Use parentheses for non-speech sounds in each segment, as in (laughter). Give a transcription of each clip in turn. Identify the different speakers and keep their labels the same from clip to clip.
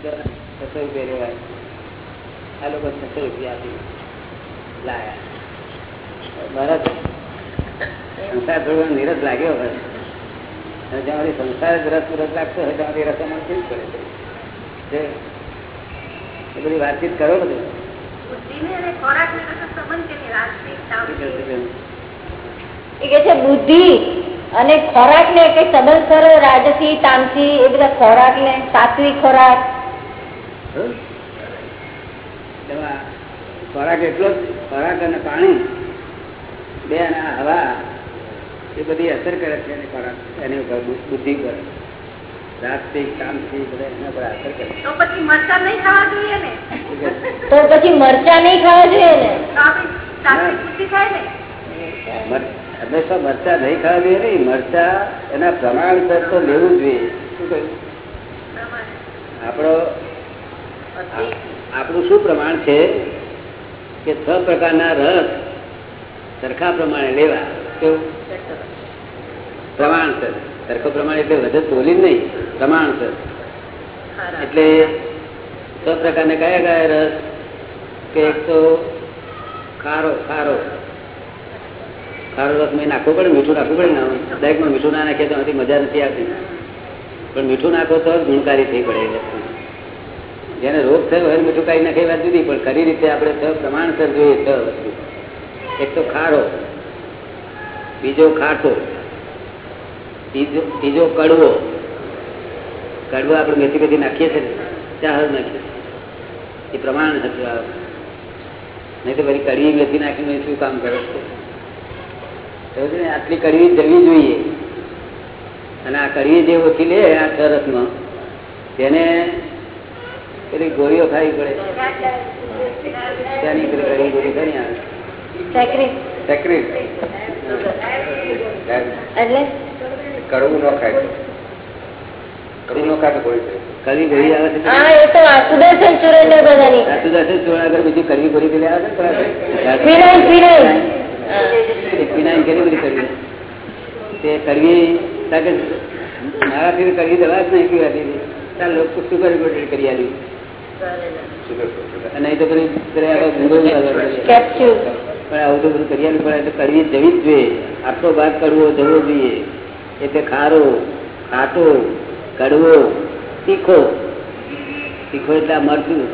Speaker 1: છસો રૂપિયા રેવાય આ લોકો છસો રૂપિયા આપી લાયા. મારા સંસાર થોડો નીરસ લાગ્યો હોય અને જ્યાં સંસાર જ રસ રસ લાગતો હોય ત્યાં રસમાં કેવું પડે છે? એ બધી વાતચીત કરો બધું
Speaker 2: કે છે બુદ્ધિ અને ખોરાક ને કઈ સંબંધ કરો રાજસી તામસી એ બધા ખોરાક ને સાત્વિક ખોરાક
Speaker 1: ખોરાક એટલો જ ખોરાક અને પાણી બે અને હવા એ બધી અસર કરે છે એની ખોરાક એની ઉપર બુદ્ધિ પર રાસ્તિક કામથી બધા એના પર અસર કરે
Speaker 3: તો પછી મરચા નહીં ખાવા જોઈએ ને?
Speaker 2: તો પછી મરચા નહીં ખાવા જોઈએ ને?
Speaker 3: તો આપણી સાત્વિક બુદ્ધિ થાય ને?
Speaker 1: મર- હંમેશા મરચા નહીં ખાવા જોઈએ નહીં મરચા એના પ્રમાણસર તો લેવું જોઈએ. શું કહ્યું? આપણો આપણું શું પ્રમાણ છે? કે છ પ્રકારના રસ સરખા પ્રમાણે લેવા. કેવું? પ્રમાણસર સરખો પ્રમાણે એટલે વધે બોલી જ નહીં. પ્રમાણસર એટલે છ પ્રકારના કયા કયા રસ? કે એક તો ખારો ખારો. ખારો રસ મેં નાખવો પડે મીઠું નાખવું પડે ને દરેકમાં મીઠું ના નાખીએ તો મજા નથી આવતી. પણ મીઠું નાખો તો ગુણકારી થઈ પડે. જેને રોગ થયો હોય મીઠું કાઢી નાખે વાત જુદી, પણ ખરી રીતે આપણે છ પ્રમાણસર જોઈએ છ વસ્તુ. એક તો ખારો, બીજો ખાટો, ત્રીજો ત્રીજો કડવો. કડવો આપણે મેથી બધી નાખીએ છીએ ને હળ નાખીએ. એ પ્રમાણ હતું નહીં તો પછી કડવી મેથી નાખીને શું કામ કરે ને? આટલી કડવી જવી જોઈએ. અને આ કડવી જે ઓછી લે આ છ તેને પેલી ગોળીઓ ખાવી પડે. આવે.
Speaker 4: કડવું ન ખાય. કડવું ન ખાય ગોળી
Speaker 1: કડવી ગોળી આવે છે બીજી કડવી ગોળી પેલી આવે છે પીનાઈને કેટલી બધી કરવી? તે કરવી મારાથી કરવી દવા જ નહીં પીવાતી ચાલ લોકો સુગર ગોળી કરી. અને નહીં તો પેલી પેલી આગળ ગુંગળું આગળ કરી. પણ આવું તો બધું કરી પડે એટલે કરવી જવી જ જોઈએ. આટલો ભાગ કરવો જવો જોઈએ. એટલે ખારો ખાટો કડવો તીખો. તીખો એટલે આ મરચું.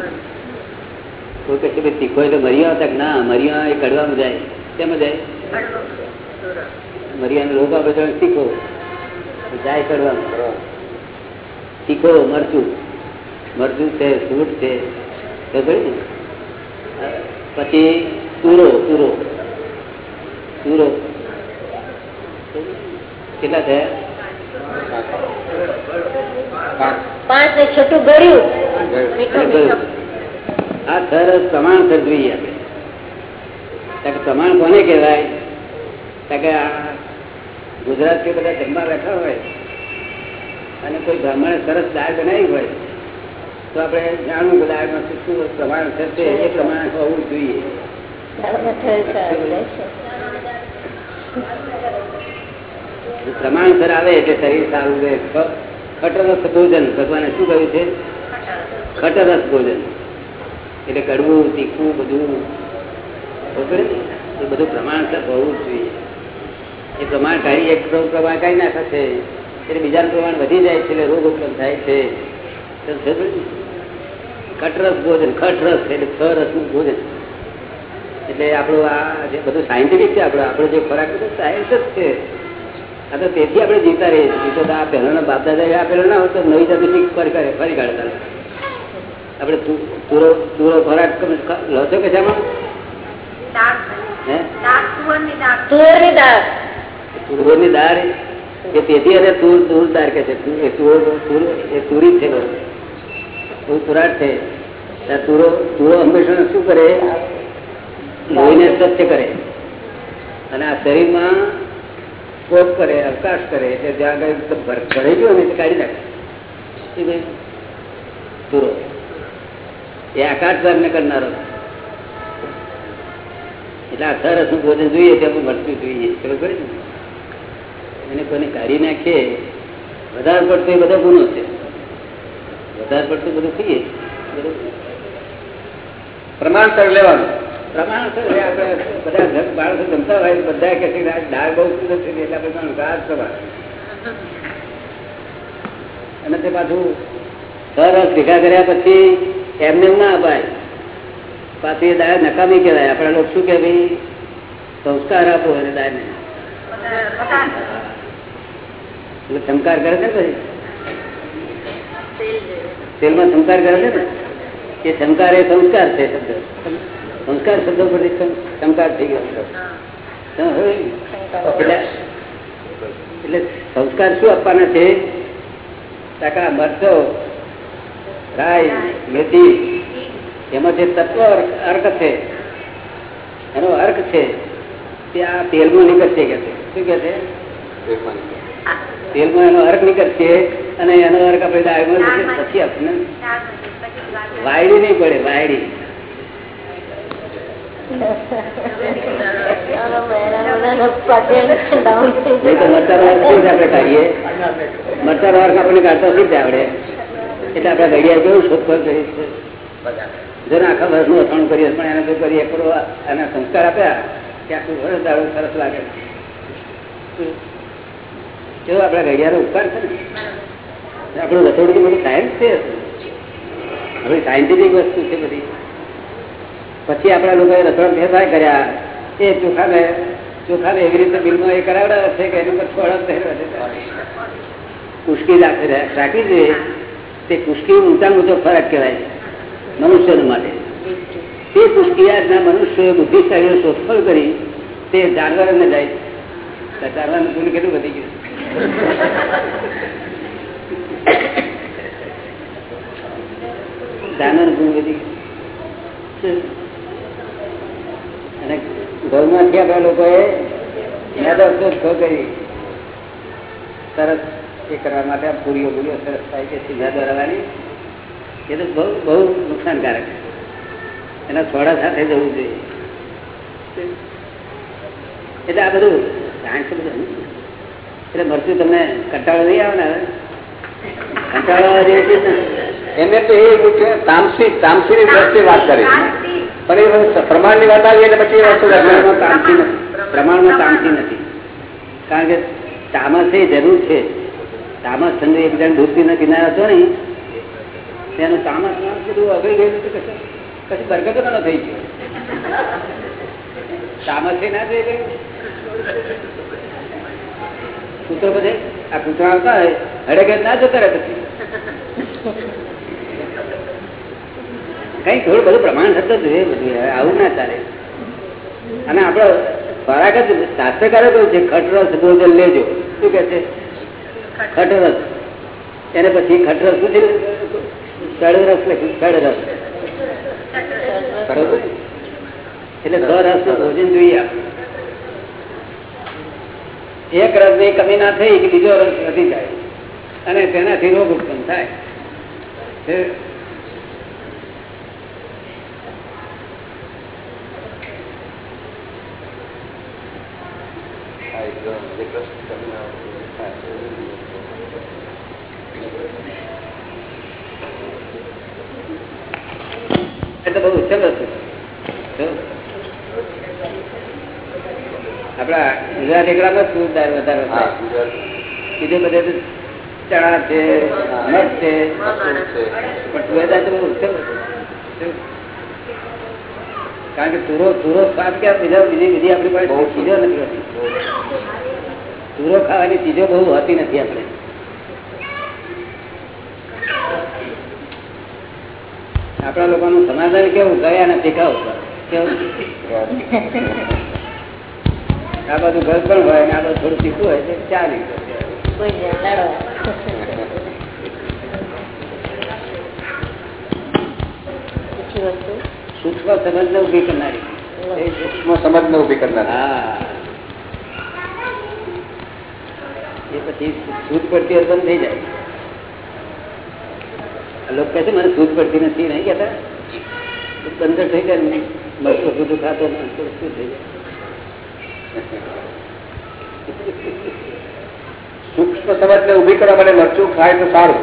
Speaker 1: કોઈ કહે છે તીખો એટલે મરિયા હતા કે ના મરિયા એ કડવામાં જાય. કેમ જાય? મરિયાનો રોગ આપે તીખો. જાય કડવામાં. તીખો મરચું. મરચું છે સૂટ છે પછી સુરો સુરો સુરો કેટલા થયા?
Speaker 4: પાંચ.
Speaker 2: ને છઠ્ઠું ગળ્યું.
Speaker 1: આ સરસ પ્રમાણસર જોઈએ આપણે. પ્રમાણ કોને કહેવાય? કે ગુજરાત કે બધા જમવા બેઠા હોય અને કોઈ બ્રાહ્મણે સરસ દાળ બનાવી હોય તો આપણે જાણવું બધા શું પ્રમાણ થશે એ પ્રમાણે હોવું જોઈએ.
Speaker 2: પ્રમાણ.
Speaker 1: પ્રમાણસર આવે એટલે શરીર સારું રહે ખટરસ ભોજન ભગવાને શું કહ્યું છે? ખટરસ ભોજન. એટલે કડવું તીખું બધું. એ બધું પ્રમાણસર હોવું જોઈએ. એ પ્રમાણ કાઢી એક પ્રમાણ કાઢી નાખે છે એટલે બીજાનું પ્રમાણ વધી જાય છે એટલે રોગ ઉત્પન્ન થાય છે? ખટરસ ભોજન ખટરસ એટલે છ રસનું ભોજન. એટલે આપણું આ જે બધું સાયન્ટિફિક છે આપણું આપણો જે ખોરાક બધું સાયન્સ જ છે. આ તો તેથી આપણે જીતા રહીએ છીએ. તો આ પહેલાના બાપ દાદા આપેલા ના હોય તો નવી જાતિ ફરી કરે ફરી કાઢતા આપણે તુરો તુરો ખોરાક તમે લો છો કે શામાં?
Speaker 3: તુવરની દાળ.
Speaker 1: તુરોની દાળ. એ તેથી અને તુર તુર દાળ કે છે. એ તુરો તુર એ તુરી જ છે. બહુ તુરાટ છે. તુરો તુરો હંમેશા શું કરે? લોહીને સ્વચ્છ કરે. અને આ શરીરમાં સ્કોપ કરે, અવકાશ કરે, એટલે જ્યાં આગળ ભર- ભરાઈ ગયો ને કાઢી નાખે? તુરો. એ આકાશ ધર્મને કરનારો. એટલે આ સરસ ભોજન જોઈએ તેમાં મળતું જોઈએ ખબર પડે ને? એને કોઈને કાઢી નાખીએ વધારે પડતો એ બધા ગુનો છે. વધારે પડતું બધું ખાઈએ
Speaker 4: પ્રમાણસર લેવાનું.
Speaker 1: પ્રમાણસર બધા બાળકો જમતા હોય બધા કહે છે દાળ બહુ સુંદર છે એટલે આપણે પણ રાત અને તે પાછું સરસ ભેગા કર્યા પછી એમને ના અપાય. પાછી એ દાળ નકામી કહેવાય. આપણા લોકો શું કે ભાઈ? સંસ્કાર આપો અને દાળને. એટલે ચમકાર કરે છે ને પછી? તેલમાં સંસ્કાર કરે છે ને? એ સંસ્કાર એ સંસ્કાર છે શબ્દ. સંસ્કાર શબ્દ પરથી સંસ્કાર થઈ ગયો એટલે એટલે સંસ્કાર શું આપવાના છે? ટકા મરચો, રાઈ, મેથી. એમાં જે તત્વ અર્ક છે, એનો અર્ક છે, તે આ તેલમાં નીકળશે કે છે. શું કે છે? તેલમાં એનો અર્ક નીકળશે અને એનો અર્ક આપણે દાળમાં પછી આપણને વાયડી નહીં પડે વાયડી. મરચાનો અર્ક કેવી રીતે આપણે કાઢીએ? મરચાનો અર્ક આપણને કાઢતા શી આવડે એટલે આપણે ઘડિયાળ કેવું શોધખોળ કરી જો આખા વર્ષનું અથાણું કરીએ પણ એને જો કરીએ એના સંસ્કાર આપ્યા ત્યાં સરસ લાગે. કેવું આપણા ઘડિયાળનો ઉપકાર છે ને આપણું રસોડું બધું સાયન્સ છે. હવે સાયન્ટિફિક વસ્તુ છે બધી. પછી આપણા લોકોએ રસોડા ફેરફાર કર્યા. એ ચોખાને ચોખાને એવી રીતે બિલમાં એ કરાવડાવે છે કે એની પર પહેરવા કુશકી રાખી જોઈએ તે કુશ્કી ઊંચા ઊંચો ફરક કહેવાય મનુષ્ય માટે. તે કુશકી આજના મનુષ્યોએ બુદ્ધિશાળીઓ શોધખોળ કરી તે જાનવરોને જાય જાનવરનું ગુણ કેટલું વધી ગયું? સરસ એ કરવા માટે પૂરીઓ પૂરીઓ સરસ થાય છે, સીધા દોરાવાની. એ તો બહુ બહુ નુકસાનકારક. એના થોડા સાથે જવું જોઈએ. એટલે આ બધું સાયન્સ બધું એટલે મરચું તમને કંટાળો નહીં આવે ને? કંટાળો આવે જેવી ચીજ ને.
Speaker 4: એમને તો એ તામસી તામસી ની દ્રષ્ટિ વાત કરી. પણ એ પ્રમાણની વાત આવી એટલે પછી
Speaker 1: પ્રમાણમાં તામસી નથી પ્રમાણમાં તામસી નથી. કારણ કે તામસ એ જરૂર છે. તામસ ઠંડી એક જણ ડૂબતીના ના હતો ને તેનું તામસ નામ બધું અગળી ગયેલું તો કશું કશું ન થઈ ગયું. તામસ ના થઈ ગયું. કૂતરો બધે આ કૂતરા આવતા હોય હડે ના જતા રહે પછી. કઈ થોડું બધું પ્રમાણ થતું જોઈએ બધું આવું ના ચાલે. અને આપણો ખોરાક જ શાસ્ત્રકારો કહ્યું છે ખટરસ ભોજન લેજો. શું કે છે? ખટરસ. એને પછી ખટરસ શું છે સળરસ લખ્યું બરોબર? એટલે દર રસ ભોજન જોઈએ આપણે. એક રસની કમી ના થઈ કે બીજો રસ વધી જાય. અને તેનાથી રોગ ઉત્પન્ન થાય. તે- એટલે બહુ ઉચ્ચમ વસ્તુ છે. જો. આપડા ગુજરાત જ સુરદાર વધારે બીજે બધે ચણા છે મગ છે. પણ સુવેદા તો છે. કારણ કે તુરો તુરો સ્વાદ કે બીજા બીજી બીજી આપણી પાસે બહુ ચીજો નથી હોતી. તુરો ખાવાની ચીજો બહુ હોતી નથી આપણે. આપણા લોકોનું સમાધાન કેવું? ગયા નથી ખાવ કેવું? (laughs) આ બધું ઘર પણ હોય ને આ બધું થોડું શીખવું હોય તો સૂક્ષ્મ ને ઊભી કરનારી. એ
Speaker 4: સૂક્ષ્મ સમજ ને ઊભી કરનાર.
Speaker 1: હા. એ પછી સૂટ પડતી હોય થઈ જાય. આ લોકો કહે છે મને સૂટ પડતી નથી. નહીં કહેતા. બંદર થઈ જાય ને. મરચું બધું ખાતો ને શું થઈ જાય?
Speaker 4: સૂક્ષ્મ સમજ ને ઊભી કરવા માટે મરચું ખાય તો સારું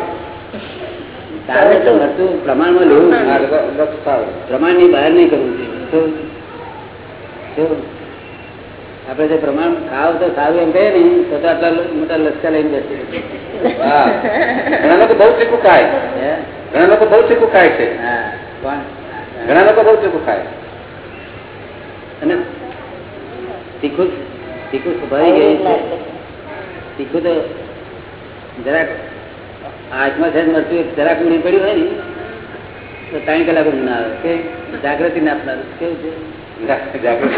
Speaker 1: પ્રમાણમાં લેવું
Speaker 4: સારું.
Speaker 1: પ્રમાણની બહાર નહીં કરવું જોઈએ શું? શું? જે પ્રમાણ ખાવ તો સારું એમ કહે ને તો આટલા મોટા લસકા લઈને.
Speaker 4: ઘણા લોકો બહુ ચીકુ ખાય? ઘણા લોકો બહુ ચીકુ ખાય છે ઘણા લોકો બહુ ચીકુ ખાય
Speaker 1: અને તીખું તીખું ભરી ગયું છે. તીખું તો જરાક હાથમાં છે મરતું જરાક ઊંડી પડ્યું હોય ને તો ત્રણ કલાક ઊંઘ ના આવે. કે જાગૃતિ ના આપનાર કેવું છે?
Speaker 4: જા- જાગૃતિ.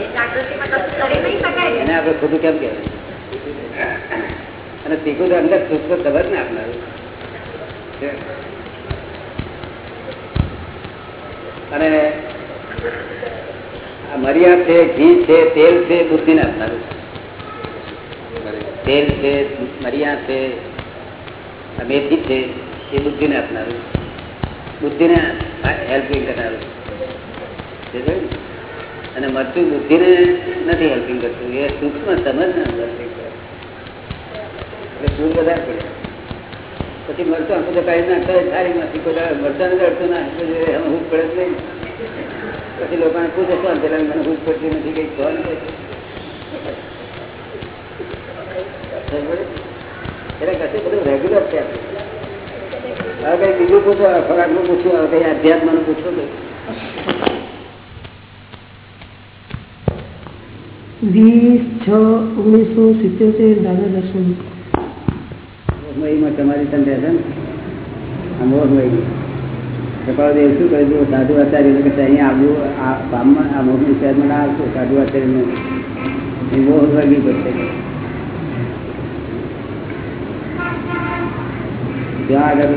Speaker 3: એ જાગૃતિમાં કશું કરી નહીં શકાય ને.
Speaker 1: એને આપણે ખોટું કેમ કહેવાય? અને તીખું તો અંદર ખબર ને આપનારું છે. અને મરિયા છે, ઘી છે, તેલ છે બુદ્ધિ ને આપનારું તેલ છે, મરિયા છે મેથી છે, એ બુદ્ધિ ને આપનારું બુદ્ધિ ને હેલ્પિંગ કરનારું અને મરચું બુદ્ધિ ને નથી હેલ્પિંગ કરતું. એ સૂક્ષ્મ સમજ ને helping કરે. એટલે સૂર વધારે પડે. પછી મરચું તો કાઢી નાખતા સારી નથી કોઈ મરચાં અડતું ના હું પડે નહીં. પછી લોકોને પૂછે, શું પેલા મને હું પડતી નથી, કઈ બધું રેગ્યુલર છે. હવે કઈ બીજું પૂછો ખોરાકનું પૂછ્યું હવે કઈ અધ્યાત્મનું
Speaker 5: વીસ છ ઓગણીસો સિત્યોતેર દાદા દર્શન.
Speaker 1: મોહમયી કપાળદેવ શું કરી દીધું સાધુ આચાર્ય કે અહીંયા આવવું આ ગામમાં આ મોહની શહેરમાં ના આવતું સાધુ આચાર્યનું. એ મોહ પડશે ત્યાં આગળ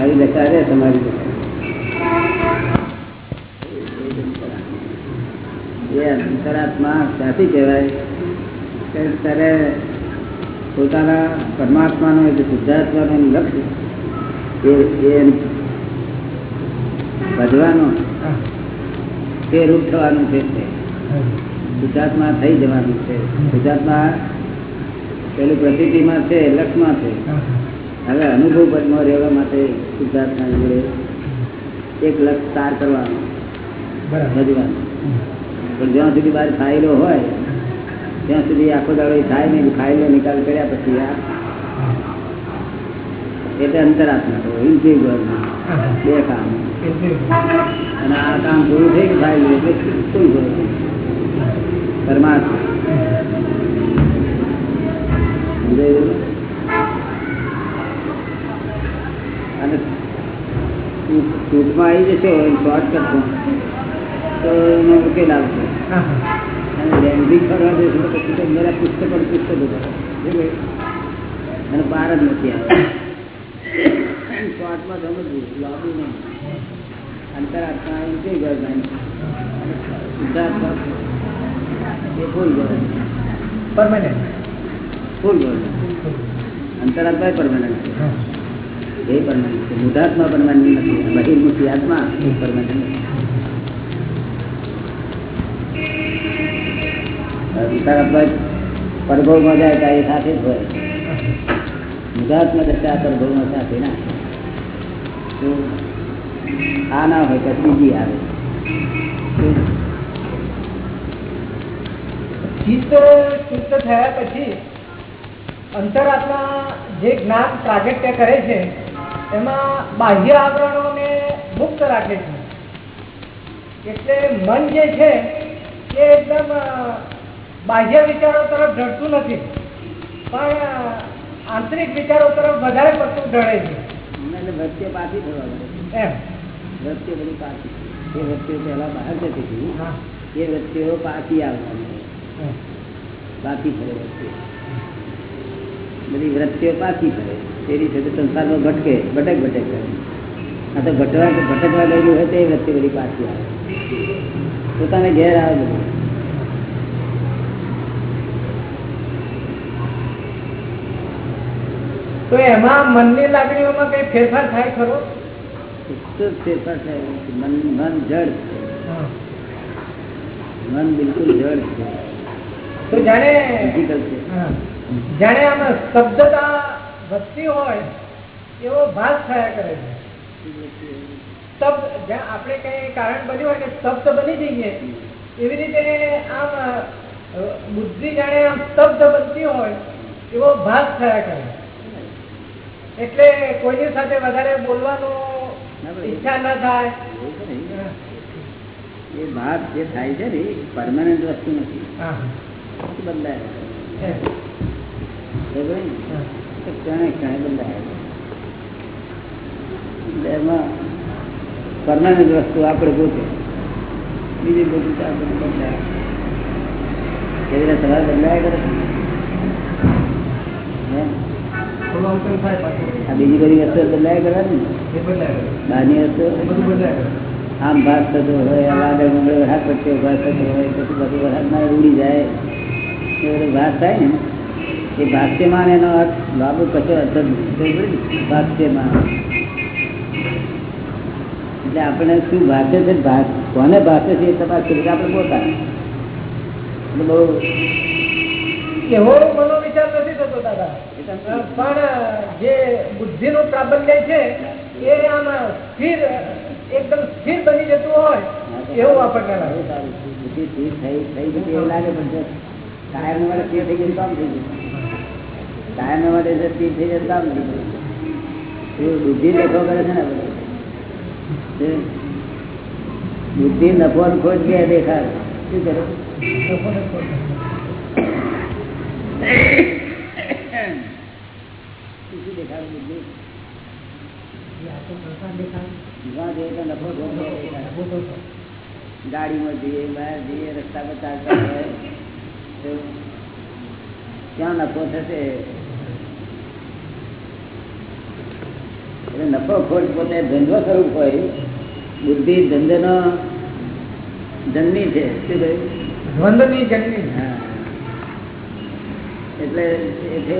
Speaker 1: આવી દશા રહે તમારી એ અંતરાત્મા સાથી કહેવાય? ત્યારે પોતાના પરમાત્માનો એટલે શુદ્ધાત્માનો લક્ષ્ય એ ભજવાનો તે રૂપ થવાનું છે. શુદ્ધાત્મા થઈ જવાનું છે. શુદ્ધાત્મા પેલું પ્રતિતિમાં છે લક્ષમાં છે. હવે અનુભવ પદમાં રહેવા માટે શુદ્ધાત્મા જોડે એક લક્ષ તાર કરવાનો. ભજવાનો. પણ જ્યાં સુધી બહાર ફાઇલો હોય ત્યાં સુધી આખો દાડો થાય નહીં ફાઇલો નિકાલ કર્યા પછી આ. એટલે અંતરાત્મા તો બે કામ. અને આ કામ પૂરું થઈ ગયું ફાઇલ એટલે શું ગોળ પરમાત્મા. અને ટૂંકમાં આવી જશે શોર્ટકટમાં તો એનો ઉકેલ આવશે. અને લેન્ડિંગ કરવા જશે તો પછી તો મારા પુસ્તક પણ પુસ્તક અને બહાર જ નથી આવે શોર્ટમાં સમજવું નહીં. અંતરાત્મા કઈ ગયો અને શુદ્ધાત્મા એ ફૂલ ગયો
Speaker 5: પરમાનન્ટ
Speaker 1: ફૂલ ગયો અંતરાત્મા પરમાનન્ટ છે. એ પરમાનન્ટ છે. મુધાત્મા પરમાનન્ટ નથી. બહિર્મુખી આત્મા પરમાનન્ટ નથી. પરભવમાં જાય તો એ સાથે જ હોય. ગુજરાતમાં જશે આ પરભવમાં સાથે ના તો આ ના હોય તો બીજી આવે.
Speaker 5: થયા પછી અંતરાત્મા જે જ્ઞાન પ્રાગટ્ય કરે છે, એમાં બાહ્ય આવરણોને મુક્ત રાખે છે. એટલે મન જે છે, એ એકદમ બાહ્ય વિચારો તરફ ઢળતું નથી. પણ આંતરિક વિચારો તરફ વધારે પડતું ઢળે છે.
Speaker 1: વચ્ચે પાછી વચ્ચે બધી એ વચ્ચે પહેલા બહાર જતી હતી. એ વચ્ચેઓ પાછી આવવાની. પાછી ફરે વચ્ચે. બધી વૃત્તિઓ પાછી ફરે. તે રીતે તો સંસારમાં ભટકે ભટક ભટક કરે. આ તો ભટવા ભટકવા ગયેલું હોય તો એ વચ્ચે બધી પાછી આવે. પોતાને ઘેર આવે બધું.
Speaker 5: તો એમાં મનની લાગણીઓમાં કઈ ફેરફાર થાય ખરો?
Speaker 1: ફેરફાર થાય મન મન જડ છે. મન બિલકુલ જડ છે.
Speaker 5: તો જાણે
Speaker 1: છે.
Speaker 5: જાણે આમાં શબ્દતા વધતી હોય એવો ભાસ થયા કરે છે. શબ્દ જ્યાં આપણે કઈ કારણ બન્યું હોય કે શબ્દ બની જઈએ. એવી રીતે આમ બુદ્ધિ જાણે આમ શબ્દ બનતી હોય એવો ભાસ થયા કરે એટલે કોઈની સાથે વધારે બોલવાનું ઈચ્છા ના થાય.
Speaker 1: એ વાત જે થાય છે ને પરમાનન્ટ વસ્તુ નથી. બદલાય ક્ષણે ક્ષણે બદલાય એમાં પરમાનન્ટ વસ્તુ આપણે પોતે બીજી બધું આપણે બદલાય કેવી રીતે સલાહ બદલાય કરે બીજી બધી વસ્તુ બદલાય કરે. ને બહારની વસ્તુ આમ ભાગ થતો હોય વાદળ મંગળ વરસાદ પડતો ભાગ થતો હોય પછી બધું વરસાદમાં ઉડી જાય. એ બધો ભાગ થાય ને? એ ભાષ્યમાન એનો અર્થ લાભો કશો અર્થ જ? ભાષ્યમાન એટલે આપણે શું ભાષે છે? કોને ભાષે છે એ તપાસ કરી આપણે પોતા એટલે બહુ
Speaker 5: એવો મનો વિચાર નથી પણ જે બુદ્ધિ નું પ્રાબલ્ય છે એ આમ સ્થિર એકદમ સ્થિર બની જતું હોય એવું આપણને લાગે.
Speaker 1: બુદ્ધિ સ્થિર થઈ થઈ ગઈ એવું લાગે પણ જો કાયમ માટે સ્થિર થઈ ગયું કામ થઈ ગયું કાયમ માટે સ્થિર થઈ જાય તો કામ થઈ ગયું બુદ્ધિ નફો કરે છે ને બધું. બુદ્ધિ નફો ને ખોટ બે શું કરો? ગાડીમાં જઈએ બહાર જઈએ રસ્તા પર ચાલતા હોય. ક્યાં નફો થશે? એટલે નફો ખોટ પોતે ધંધો સ્વરૂપ હોય. બુદ્ધિ ધંધનો જન્મી છે. શું કહ્યું?
Speaker 5: ની જન્મી
Speaker 1: હા. એટલે છે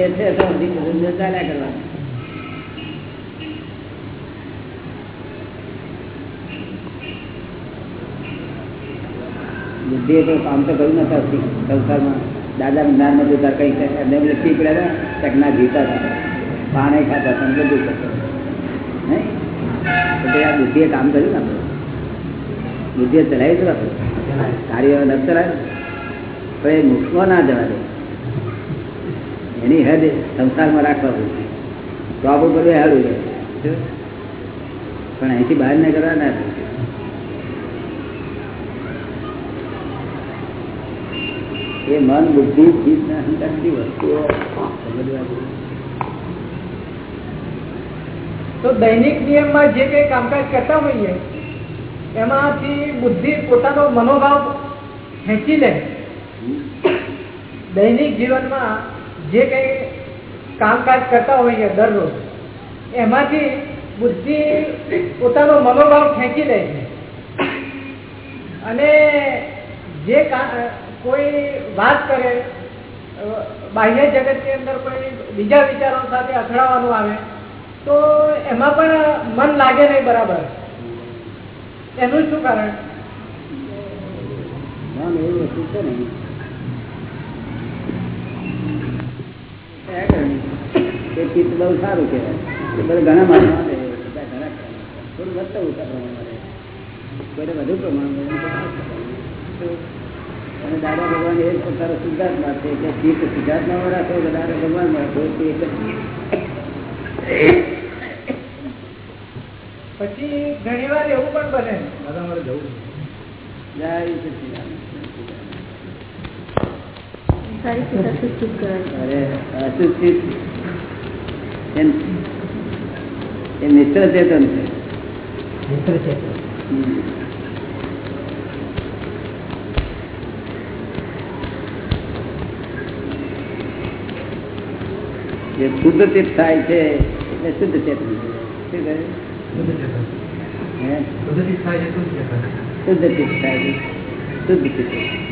Speaker 1: એ કામ તો કર્યું નથી સંસારમાં દાદા જ્ઞાનમાં જોતા કઈ એમને એમ લખી પડ્યા હતા ચકના જીતા હતા પાણે ખાતા હતા, બધું કરતા આ બુદ્ધિએ કામ કર્યું ને બુદ્ધિએ ચલાવી દીધું કાર્ય ન ચલાવ્યું. પણ એ મુખમાં ના જવા દે. એની હેડ સંસારમાં રાખવા પડશે તો આપણું બધું હેડું છે પણ અહીંથી બહાર નીકળવા ના એ મન બુદ્ધિ ચિત્ત ના અહંકાર વસ્તુઓ
Speaker 5: તો દૈનિક નિયમમાં જે કઈ કામકાજ કરતા હોઈએ એમાંથી બુદ્ધિ પોતાનો મનોભાવ ખેંચી લે. દૈનિક જીવનમાં જે કઈ કામકાજ કરતા હોઈએ દરરોજ, એમાંથી બુદ્ધિ પોતાનો મનોભાવ ખેંચી લે છે. અને જે કોઈ વાત કરે બાહ્ય જગતની અંદર કોઈ બીજા વિચારો સાથે અથડાવાનું આવે, તો એમાં પણ મન લાગે નહીં બરાબર. એનું શું કારણ?
Speaker 1: એવી છે ને એ પિત્ત બહુ સારું કહેવાય. બધા ઘણા માણસ આવે, બધા ઘણા કહેવાય. થોડું વધતા ઓછા પ્રમાણમાં રહે. કોઈને વધુ પ્રમાણમાં અને દાદા ભગવાન એ પોતાનો સિદ્ધાર્થમાં છે કે ચિત્ત સિદ્ધાર્થમાં રાખો કે દાદા ભગવાન રાખો
Speaker 5: પછી ઘણી વાર એવું પણ બને.
Speaker 1: જય સચ્ચિદાનંદ. અરે અસુચિત એમ એ મિત્ર ચેતન છે હમ. જે શુદ્ધ ચિત્ત થાય છે એટલે શુદ્ધ ચેતન શું કહે હે શુદ્ધ ચિત્ત થાય છે શુદ્ધ ચિત્ત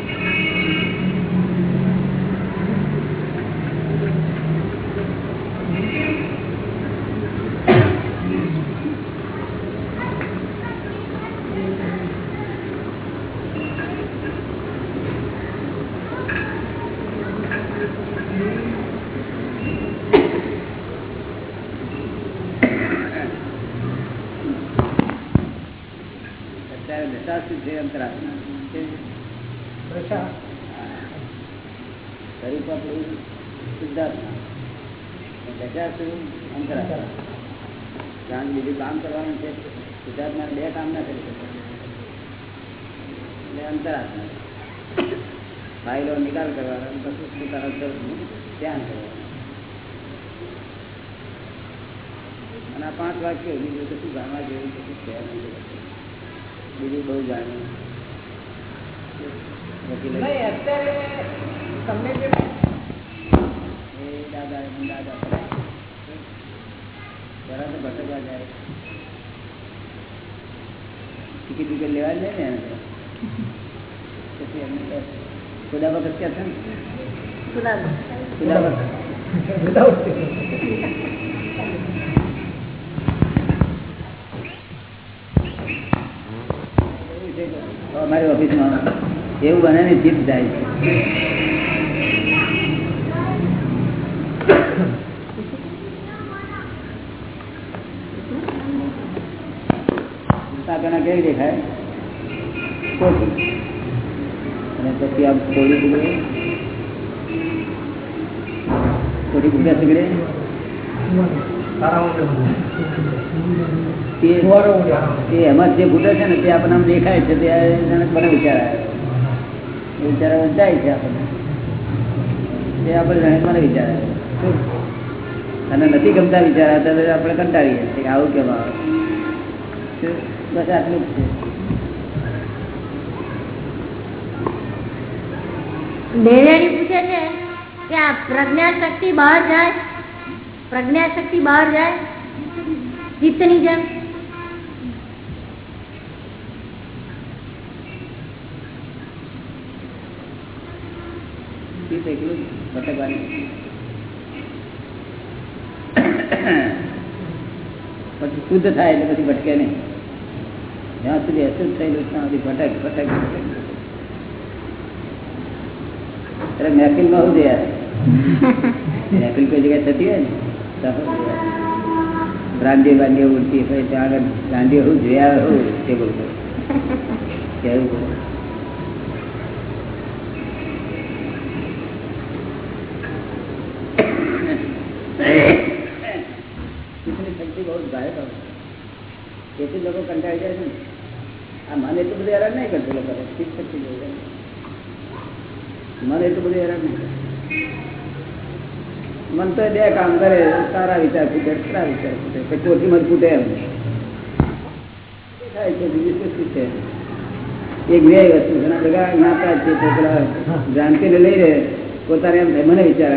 Speaker 1: દ્રષ્ટા શું છે અંતરાત્મા સ્વરૂપ આપણું શુદ્ધાત્મા દશા શું? અંતરાત્મા કારણ બીજું કામ કરવાનું છે. શુદ્ધાત્મા બે કામ ના કરી શકે. એટલે અંતરાત્મા ફાઇલો નિકાલ કરવાનો પછી પોતાના સ્વરૂપનું ધ્યાન કરવાનું. અને આ પાંચ વાક્યો બીજું કશું જાણવા જેવું કશું નહીં બીજું બહુ જાણ્યું જાય. ટિકિટ વિકેટ લેવા જ ને એને પછી એમને ખુદા વખત ક્યાં છે ને? ખુદા વખત. (laughs) અમારી ઓફિસમાં એવું બને ને જીત જાય છે. કાકાના કેવી દેખાય? અને પછી આમ બગડે કોઠી બગડ્યા સગડે એમાં જે ફૂટે છે ને તે આપણને દેખાય છે તે મને વિચાર. આવ્યો વિચાર જાય છે આપણને. તે આપણે જાણે મને વિચાર. આવ્યો અને નથી ગમતા વિચાર આવતા તો આપણે કંટાળીએ છીએ આવું કેમ આવે. બસ આટલું જ છે.
Speaker 2: પૂછે છે કે આ પ્રજ્ઞા શક્તિ બહાર જાય પ્રજ્ઞા શક્તિ બહાર જાય ચિત્તની જેમ
Speaker 1: પછી શુદ્ધ થાય એટલે પછી ભટકે નહીં. જ્યાં સુધી અશુદ્ધ થયેલું ત્યાં સુધી ભટક ભટક ભટક. અરે મહેફિલમાં શું છે યાર (laughs) મહેફિલ કોઈ જગ્યાએ થતી હોય ને? તો બ્રાંડી બાંડી ઉડતી હોય ત્યાં આગળ બ્રાંડી હું જોયા હું ટેબલ પર કેવું? પડે ચિત્તની શક્તિ બહુ ગાયબ આવે તેથી લોકો કંટાળી જાય છે ને. આ મન એટલું બધું હેરાન નહીં કરતું લોકો. ચિત્ત શક્તિ બહુ હેરાન. મન એટલું બધું હેરાન નહીં કરતું. મન તો બે કામ કરે, સારા વિચાર ફૂટે ખરા વિચાર ફૂટે, પછી ચોથી મત ફૂટે એમ. થાય છે, બીજું શું છે? એક બે વસ્તુ, ઘણા બધા જ્ઞાતા છે છોકરા જાનકીને લઈ રહે પોતાને એમ થાય, મને વિચાર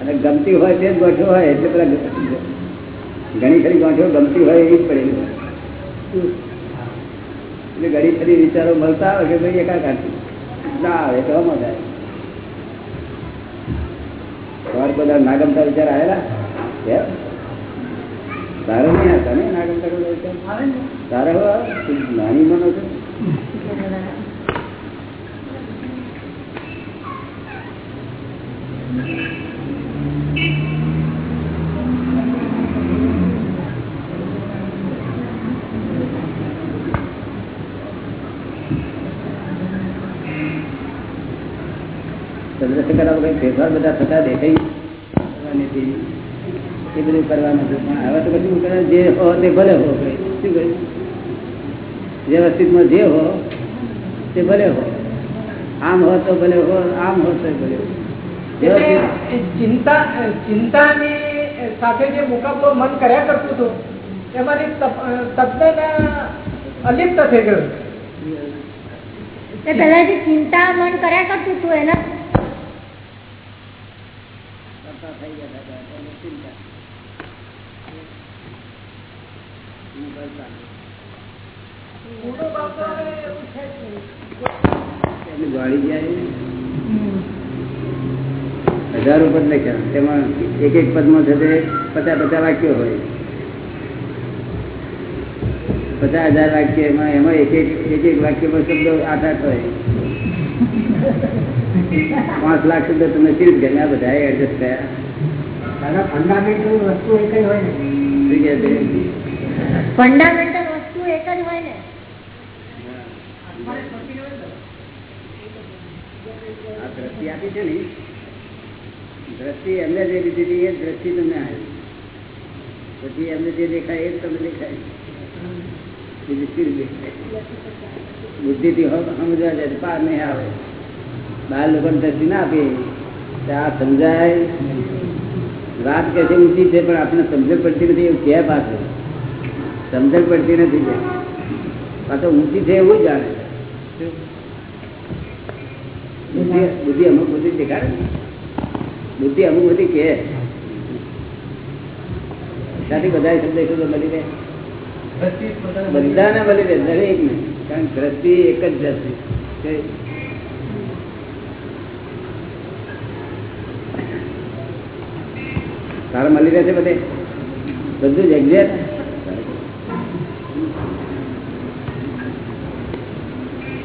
Speaker 1: અને ગમતી હોય તે જ ગોઠો હોય, એટલે પેલા ઘણી ખરી ગોઠો ગમતી હોય એવી જ પડેલી. હોય એટલે ઘણી ખરી વિચારો મળતા હોય કે ભાઈ એકાકાર ના આવે તો થાય. તમારે બધા નાગમતા વિચાર આવેલા? કેમ? તારે નહીં આવતા ને નાગમતા વિચાર? તારે નાની મનો છો ચંદ્રશેખર કઈ ફેરફાર બધા થતા દેખાય એ બધું કરવાનું હતું પણ હવે તો કશું કરે જે હો તે ભલે હો શું કહ્યું વ્યવસ્થિતમાં જે હો તે ભલે હો. આમ હો તો ભલે હો આમ હો તો ભલે હો.
Speaker 5: ચિંતા ચિંતાની સાથે જે મુકાબલો મન કર્યા કરતું હતું એમાંથી તપ- તદ્દન અલિપ્ત થઈ ગયું.
Speaker 2: પેલા જે ચિંતા મન કર્યા કરતું હતું એના
Speaker 1: કરતા થઈ ગયા હતા ચિંતા. હું કરતા હજાર ઉપર લખ્યા. તેમાં એક એક પદમાં માં તે પચાસ પચાસ વાક્યો હોય. પચાસ હજાર વાક્ય એમાં એમાં એક એક એક એક પર શબ્દ આઠ આઠ હોય. (laughs) પાંચ લાખ શબ્દ તમે સીધ ગયા બધા એડજસ્ટ થયા.
Speaker 5: દાદા ફંડામેન્ટલ વસ્તુ એ કઈ હોય ને?
Speaker 2: ફંડામેન્ટલ વસ્તુ એક જ હોય ને?
Speaker 1: આ દ્રષ્ટિ આપી છે ને દ્રષ્ટિ એમને જે લીધી હતી એ જ દ્રષ્ટિ તમને આવી પછી એમને જે દેખાય એ જ તમને દેખાય. બુદ્ધિ થી દેખાય. બુદ્ધિથી હમ- સમજવા જાય પાર નહીં આવે. બહાર લોકોને દ્રષ્ટિ ના આપી. તો આ સમજાય. વાત કે છે ઊંચી છે પણ આપણને સમજણ પડતી નથી એવું કહે પાછું સમજણ પડતી નથી કે પાછો ઊંચી છે એવું જ જાણે શું? બુદ્ધિ બુદ્ધિ અમુક બધી દેખાડે ને બુદ્ધિ અમુક બધી કે ત્યાંથી બધા શબ્દ શુદ્ધ મળી રહે બધાને મળી રહે દરેક ને કારણ કે દ્રષ્ટિ એક જ દ્રષ્ટિ છે. તારે મળી રહેશે બધે? બધું જ એક્ઝેક્ટ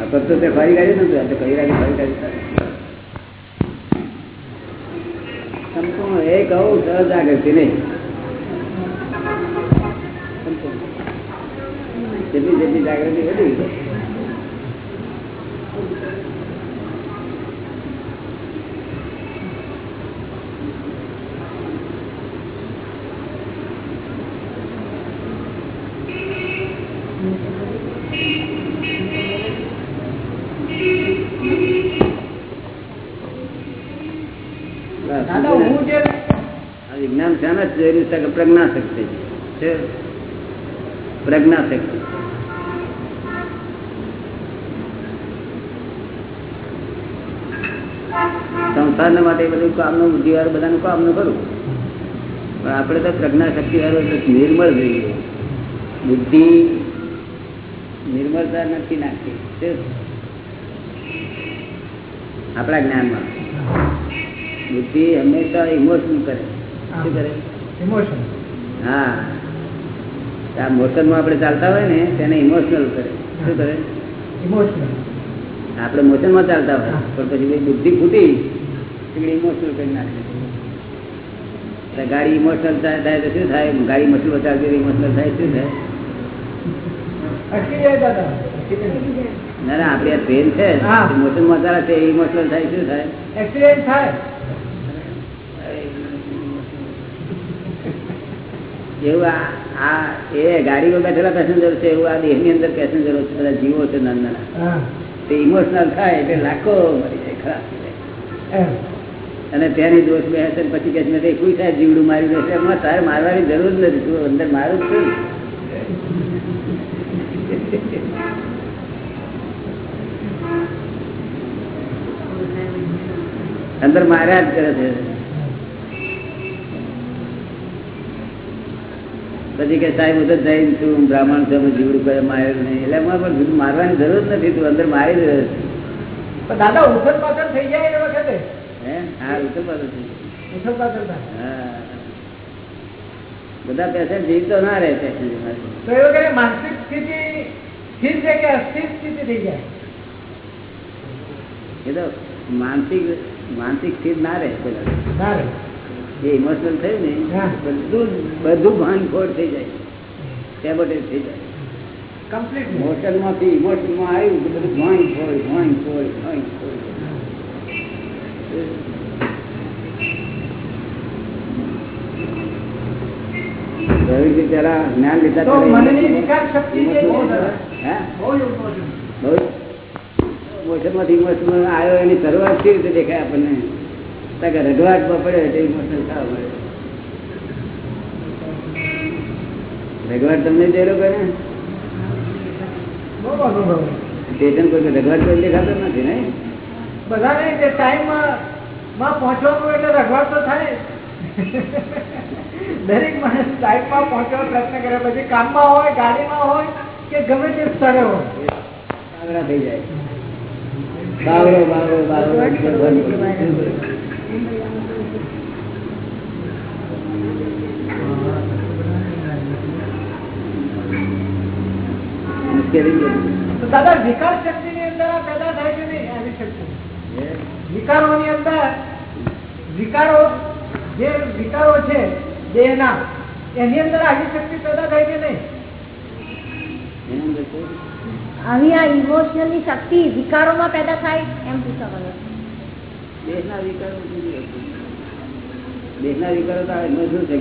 Speaker 1: આ પત્તો તે ફરી કાઢ્યું નતું આ તો કઈ રાખી ફરી કાઢ્યું. સંપૂર્ણ એ કહું સહજાગૃતિ નહીં? જેટલી જેટલી જાગૃતિ વધી વિજ્ઞાન શાના જ છે. પ્રજ્ઞા શક્તિ છે? પ્રજ્ઞા શક્તિ માટે બધું કામનું બુદ્ધિવાર બધાનું કામનું કરું. પણ આપણે તો પ્રજ્ઞા શક્તિ વાળું નિર્મળ જોઈએ બુદ્ધિ નિર્મળતા નથી નાખતી? આપણા જ્ઞાનમાં. બુદ્ધિ હંમેશા ઇમોશન કરે. શું કરે?
Speaker 5: ઇમોશન
Speaker 1: હા. આ મોશનમાં આપણે ચાલતા હોય ને તેને ઇમોશનલ કરે. શું કરે?
Speaker 5: ઇમોશનલ
Speaker 1: આપણે મોશનમાં ચાલતા હોય પણ પછી બુદ્ધિ ફૂટી ઇમોશનલ કરી નાખે. ગાડી ઇમોશનલ થાય તો શું થાય? ગાડી મશીન ચાલતી ઇમોશનલ થાય શું થાય. ના ના આપડે આ ટ્રેન છે મોશન ચાલે છે ઇમોશનલ થાય શું થાય?
Speaker 5: એક્સિડન્ટ થાય.
Speaker 1: એવું આ એ ગાડીમાં બેઠેલા પેસેન્જર છે એવું આ દેહની અંદર પેસેન્જરો છે બધા જીવો છે નાના નાના. તે ઇમોશનલ થાય એટલે લાખો મરી જાય ખરાબ અને તેની દોષ બે હશે પછી કે છે, કોઈ સાહેબ જીવડું મારી દેશે એમાં તારે મારવાની જરૂર જ નથી તું અંદર મારું જ છું અંદર માર્યા જ કરે છે. પછી કે સાહેબ હું તો જૈન છું બ્રાહ્મણ છું જીવડું કરે માર્યું નહીં. એટલે એમાં પણ મારવાની જરૂર જ નથી તું અંદર મારી રહ્યો છે.
Speaker 5: દાદા ઉથલ પાથલ થઈ જાય એ વખતે?
Speaker 1: હે? હા ઉત્તર થઈ જાય.
Speaker 5: ઉથલ પાથલ
Speaker 1: હા. બધા પેશન્ટ જીવતો ના રહે પેશન્ટ
Speaker 5: તો એ વખતે માનસિક સ્થિતિ સ્થિર છે કે અસ્થિર સ્થિતિ થઈ જાય?
Speaker 1: એ તો માનસિક માનસિક સ્થિર ના રહે પેલા
Speaker 5: ના રે
Speaker 1: જે ઇમોશનલ થયું ને બધું બધું ભાનખોડ થઈ જાય. સેબોટેજ થઈ જાય.
Speaker 5: કમ્પ્લીટ
Speaker 1: હોટલમાંથી ઇમોશનમાં આવ્યું કે બધું ખોડ ભાન ખોડ જ્ઞાન લીધા
Speaker 5: તો
Speaker 1: પહેલા
Speaker 5: મનની વિકાસ શક્તિ જે છે
Speaker 1: હે?
Speaker 5: બહુ important.
Speaker 1: બહુ? મોશનમાંથી ઇમોશનમાં આવ્યો એની શરૂઆત કેવી રીતે દેખાય આપણને? રઘવાટમાં પડે એટલે ઇમોશનલ થવા મળે. રઘવાટ તમને જે લોકો ને
Speaker 5: બહુ અનુભવ
Speaker 1: સ્ટેશન કોઈ રઘવાટ કોઈ દેખાતો નથી ને
Speaker 5: બધાને જે ટાઈમ પહોંચવાનું એટલે રગવાડ તો થાય. દરેક માણસ ટાઈમમાં પહોંચવાનો પ્રયત્ન કરે. પછી કામમાં હોય ગાડીમાં હોય કે ગમે તે સ્થળે હોય.
Speaker 1: બાવરા થઈ જાય બાવરો બાવરો બાવરો મુશ્કેલી જ નથી.
Speaker 5: તો દાદા વિકાર શક્તિ ની અંદર આ પેદા થાય છે નહીં આવી શક્તિ
Speaker 1: વિકારો
Speaker 5: ની અંદર વિકારો જે વિકારો છે દેહના એની અંદર આવી શક્તિ પેદા થાય છે નહીં?
Speaker 2: આવી આ ઇમોશનલની શક્તિ વિકારોમાં પેદા થાય એમ પૂછવા
Speaker 1: દેશના વિકારો છે. વિકારો તો આ એમાં શું છે?